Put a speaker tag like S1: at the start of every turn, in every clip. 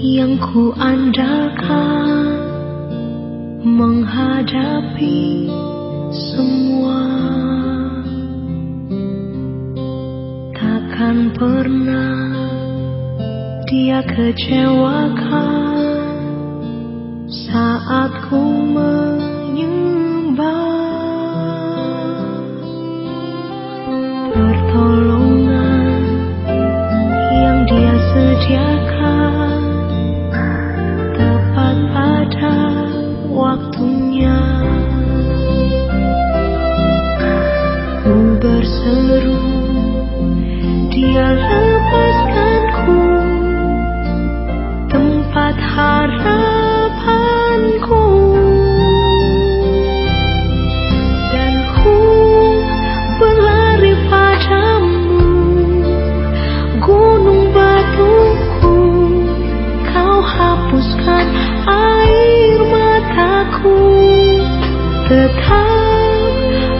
S1: yang ku andalkan menghadapi semua. Takkan pernah dia kecewakan saat ku berseru Dia lepaskanku Tempat harapanku. Dan ku berlari padamu Gunung batuku. Kau hapuskan air mataku. Tetap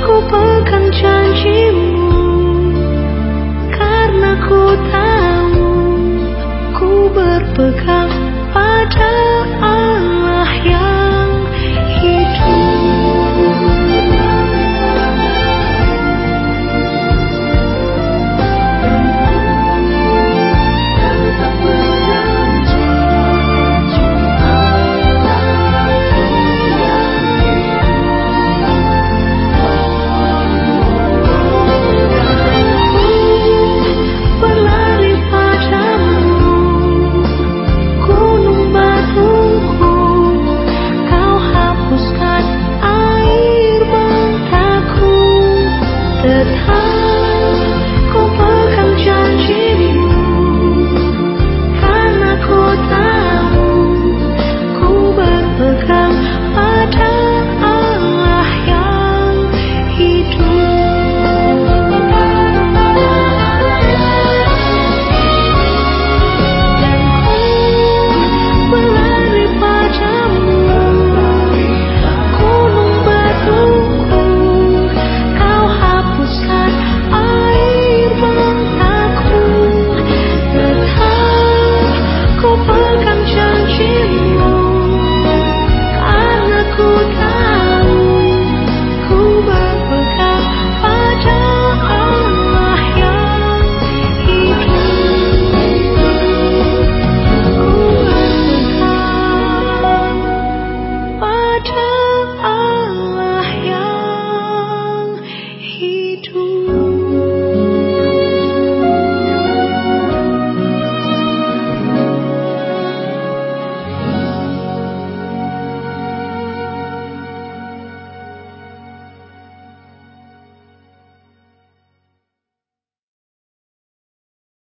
S1: ku pegang janjimu apakah